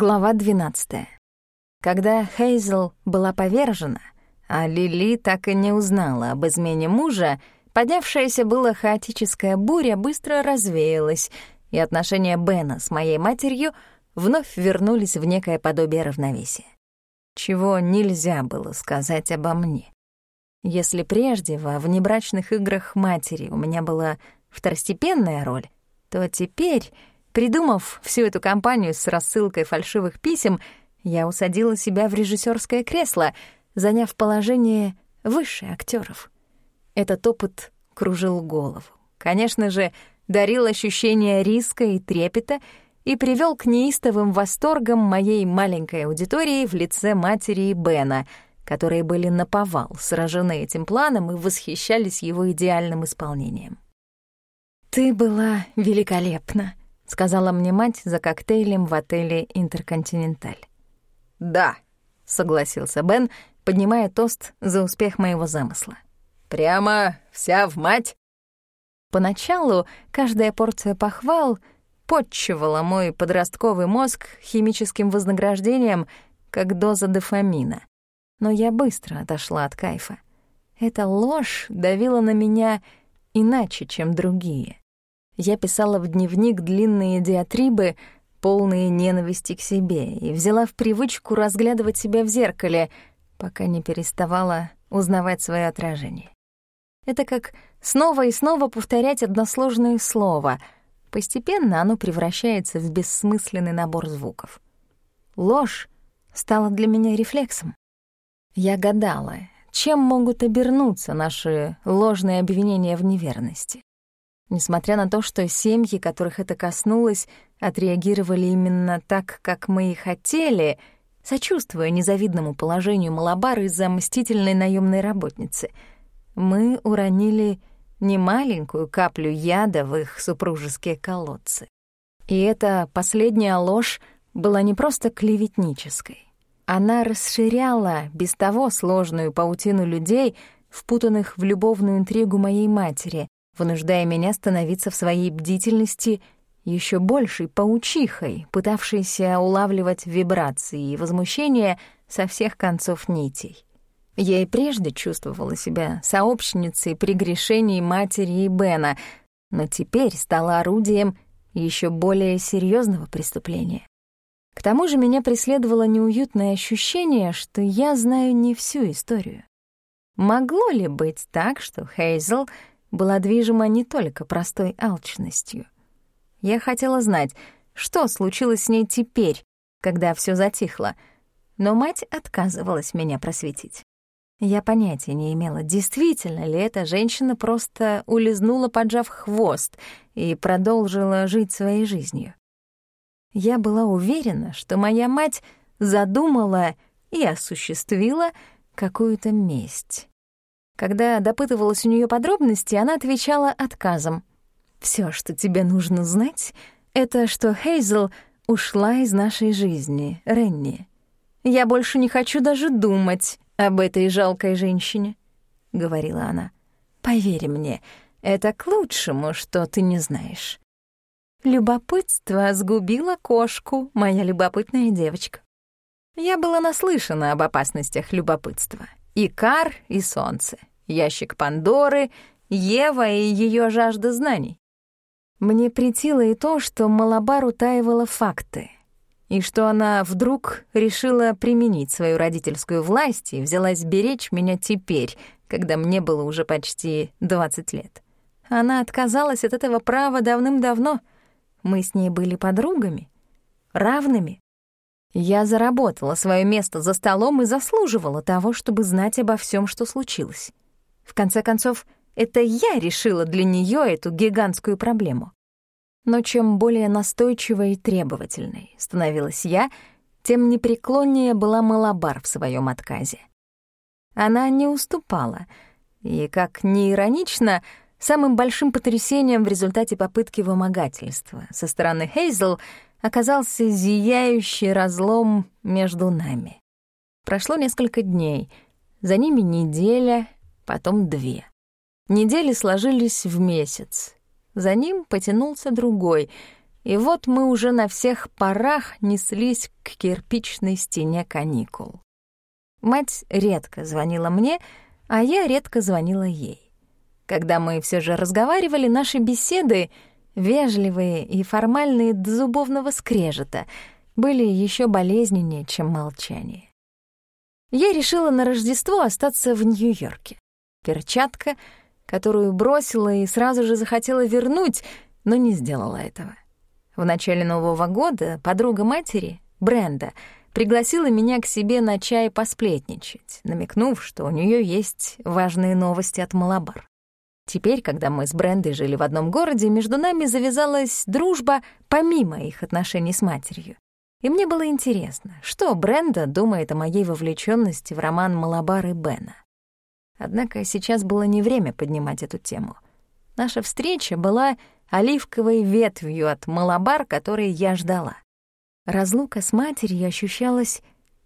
Глава 12. Когда Хейзел была повержена, а Лили так и не узнала об измене мужа, поднявшаяся была хаотическая буря быстро развеялась, и отношения Бена с моей матерью вновь вернулись в некое подобие равновесия. Чего нельзя было сказать обо мне. Если прежде во внебрачных играх матери у меня была второстепенная роль, то теперь Придумав всю эту кампанию с рассылкой фальшивых писем, я усадила себя в режиссерское кресло, заняв положение выше актеров. Этот опыт кружил голову. Конечно же, дарил ощущение риска и трепета и привел к неистовым восторгам моей маленькой аудитории в лице матери и Бена, которые были наповал, сражены этим планом и восхищались его идеальным исполнением. «Ты была великолепна», сказала мне мать за коктейлем в отеле «Интерконтиненталь». «Да», — согласился Бен, поднимая тост за успех моего замысла. «Прямо вся в мать?» Поначалу каждая порция похвал подчивала мой подростковый мозг химическим вознаграждением, как доза дофамина. Но я быстро отошла от кайфа. Эта ложь давила на меня иначе, чем другие я писала в дневник длинные диатрибы, полные ненависти к себе, и взяла в привычку разглядывать себя в зеркале, пока не переставала узнавать свое отражение. Это как снова и снова повторять односложное слово. Постепенно оно превращается в бессмысленный набор звуков. Ложь стала для меня рефлексом. Я гадала, чем могут обернуться наши ложные обвинения в неверности. Несмотря на то, что семьи, которых это коснулось, отреагировали именно так, как мы и хотели, сочувствуя незавидному положению Малабара из-за мстительной наемной работницы, мы уронили немаленькую каплю яда в их супружеские колодцы. И эта последняя ложь была не просто клеветнической. Она расширяла без того сложную паутину людей, впутанных в любовную интригу моей матери, вынуждая меня становиться в своей бдительности еще большей паучихой, пытавшейся улавливать вибрации и возмущения со всех концов нитей. Я и прежде чувствовала себя сообщницей прегрешений матери и Бена, но теперь стала орудием еще более серьезного преступления. К тому же меня преследовало неуютное ощущение, что я знаю не всю историю. Могло ли быть так, что Хейзел — была движима не только простой алчностью. Я хотела знать, что случилось с ней теперь, когда все затихло, но мать отказывалась меня просветить. Я понятия не имела, действительно ли эта женщина просто улизнула, поджав хвост, и продолжила жить своей жизнью. Я была уверена, что моя мать задумала и осуществила какую-то месть. Когда допытывалась у нее подробности, она отвечала отказом. Все, что тебе нужно знать, это что Хейзел ушла из нашей жизни, Ренни. Я больше не хочу даже думать об этой жалкой женщине», — говорила она. «Поверь мне, это к лучшему, что ты не знаешь». Любопытство сгубило кошку, моя любопытная девочка. Я была наслышана об опасностях любопытства. И кар, и солнце ящик Пандоры, Ева и ее жажда знаний. Мне притило и то, что Малабар утаивала факты, и что она вдруг решила применить свою родительскую власть и взялась беречь меня теперь, когда мне было уже почти 20 лет. Она отказалась от этого права давным-давно. Мы с ней были подругами, равными. Я заработала свое место за столом и заслуживала того, чтобы знать обо всем, что случилось. В конце концов, это я решила для нее эту гигантскую проблему. Но чем более настойчивой и требовательной становилась я, тем непреклоннее была Малабар в своем отказе. Она не уступала, и, как ни иронично, самым большим потрясением в результате попытки вымогательства со стороны Хейзел оказался зияющий разлом между нами. Прошло несколько дней, за ними неделя — потом две. Недели сложились в месяц. За ним потянулся другой. И вот мы уже на всех парах неслись к кирпичной стене каникул. Мать редко звонила мне, а я редко звонила ей. Когда мы все же разговаривали, наши беседы, вежливые и формальные до зубовного скрежета, были еще болезненнее, чем молчание. Я решила на Рождество остаться в Нью-Йорке. Перчатка, которую бросила и сразу же захотела вернуть, но не сделала этого. В начале Нового года подруга матери, Бренда, пригласила меня к себе на чай посплетничать, намекнув, что у нее есть важные новости от Малабар. Теперь, когда мы с Брендой жили в одном городе, между нами завязалась дружба помимо их отношений с матерью. И мне было интересно, что Бренда думает о моей вовлеченности в роман Малабар и Бена. Однако сейчас было не время поднимать эту тему. Наша встреча была оливковой ветвью от Малабар, которой я ждала. Разлука с матерью ощущалась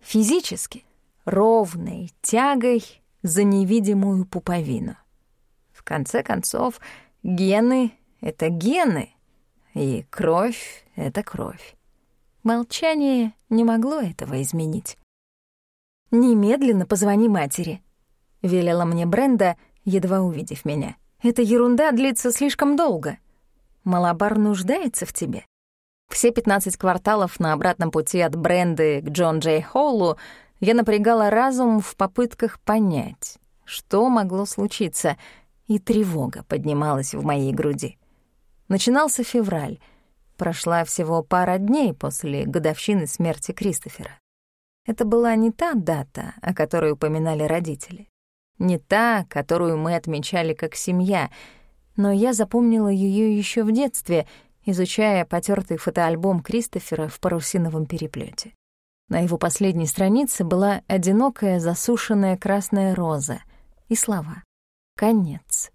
физически, ровной тягой за невидимую пуповину. В конце концов, гены — это гены, и кровь — это кровь. Молчание не могло этого изменить. «Немедленно позвони матери», — велела мне Бренда, едва увидев меня. «Эта ерунда длится слишком долго. Малабар нуждается в тебе». Все 15 кварталов на обратном пути от Бренды к Джон Джей Холлу я напрягала разум в попытках понять, что могло случиться, и тревога поднималась в моей груди. Начинался февраль. Прошла всего пара дней после годовщины смерти Кристофера. Это была не та дата, о которой упоминали родители. Не та, которую мы отмечали как семья, но я запомнила ее еще в детстве — изучая потертый фотоальбом Кристофера в парусиновом переплете. На его последней странице была одинокая засушенная красная роза и слова «Конец.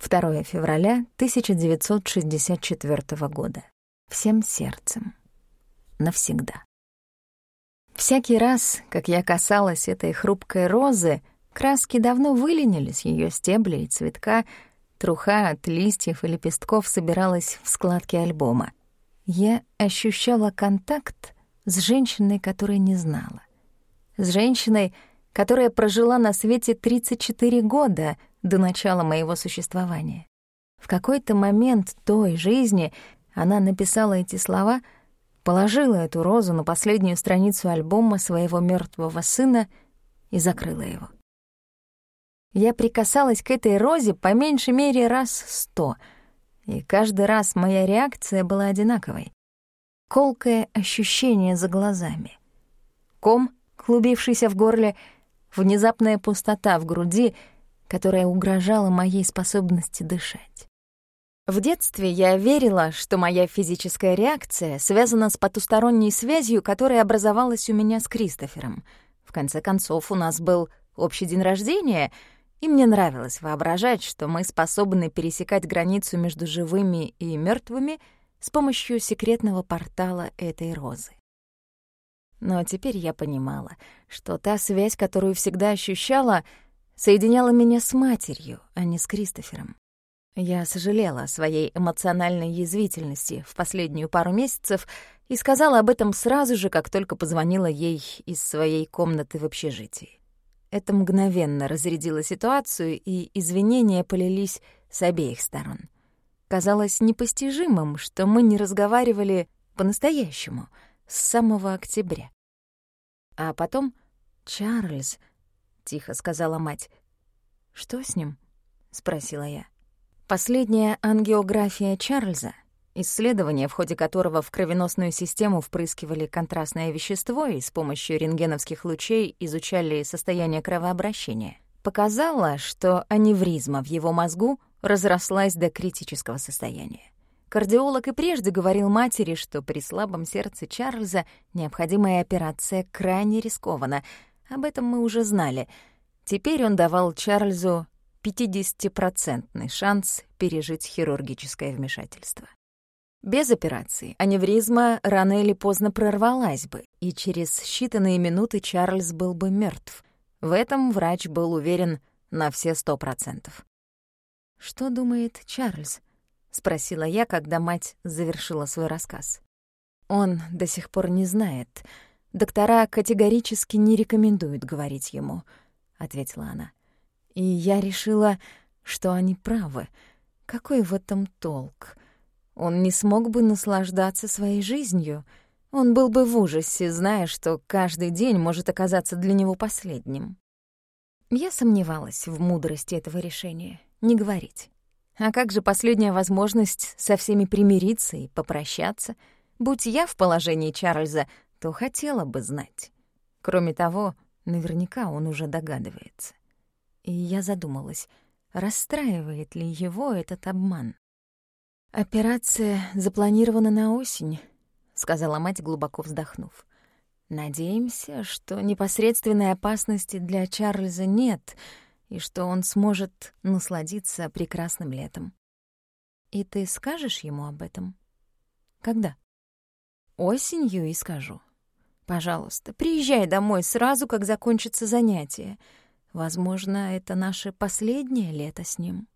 2 февраля 1964 года. Всем сердцем. Навсегда». Всякий раз, как я касалась этой хрупкой розы, краски давно выленили с ее стебля и цветка, Труха от листьев и лепестков собиралась в складке альбома. Я ощущала контакт с женщиной, которой не знала. С женщиной, которая прожила на свете 34 года до начала моего существования. В какой-то момент той жизни она написала эти слова, положила эту розу на последнюю страницу альбома своего мертвого сына и закрыла его. Я прикасалась к этой розе по меньшей мере раз сто, и каждый раз моя реакция была одинаковой. Колкое ощущение за глазами. Ком, клубившийся в горле, внезапная пустота в груди, которая угрожала моей способности дышать. В детстве я верила, что моя физическая реакция связана с потусторонней связью, которая образовалась у меня с Кристофером. В конце концов, у нас был общий день рождения — и мне нравилось воображать, что мы способны пересекать границу между живыми и мертвыми с помощью секретного портала этой розы. Но теперь я понимала, что та связь, которую всегда ощущала, соединяла меня с матерью, а не с Кристофером. Я сожалела о своей эмоциональной язвительности в последнюю пару месяцев и сказала об этом сразу же, как только позвонила ей из своей комнаты в общежитии. Это мгновенно разрядило ситуацию, и извинения полились с обеих сторон. Казалось непостижимым, что мы не разговаривали по-настоящему с самого октября. А потом «Чарльз», — тихо сказала мать. «Что с ним?» — спросила я. Последняя ангиография Чарльза — исследование, в ходе которого в кровеносную систему впрыскивали контрастное вещество и с помощью рентгеновских лучей изучали состояние кровообращения, показало, что аневризма в его мозгу разрослась до критического состояния. Кардиолог и прежде говорил матери, что при слабом сердце Чарльза необходимая операция крайне рискована. Об этом мы уже знали. Теперь он давал Чарльзу 50-процентный шанс пережить хирургическое вмешательство. Без операции аневризма рано или поздно прорвалась бы, и через считанные минуты Чарльз был бы мертв. В этом врач был уверен на все сто процентов. «Что думает Чарльз?» — спросила я, когда мать завершила свой рассказ. Он до сих пор не знает. Доктора категорически не рекомендуют говорить ему, ответила она. И я решила, что они правы. Какой в этом толк? Он не смог бы наслаждаться своей жизнью. Он был бы в ужасе, зная, что каждый день может оказаться для него последним. Я сомневалась в мудрости этого решения — не говорить. А как же последняя возможность со всеми примириться и попрощаться? Будь я в положении Чарльза, то хотела бы знать. Кроме того, наверняка он уже догадывается. И я задумалась, расстраивает ли его этот обман. «Операция запланирована на осень», — сказала мать, глубоко вздохнув. «Надеемся, что непосредственной опасности для Чарльза нет», — и что он сможет насладиться прекрасным летом. И ты скажешь ему об этом? Когда? Осенью и скажу. Пожалуйста, приезжай домой сразу, как закончится занятие. Возможно, это наше последнее лето с ним.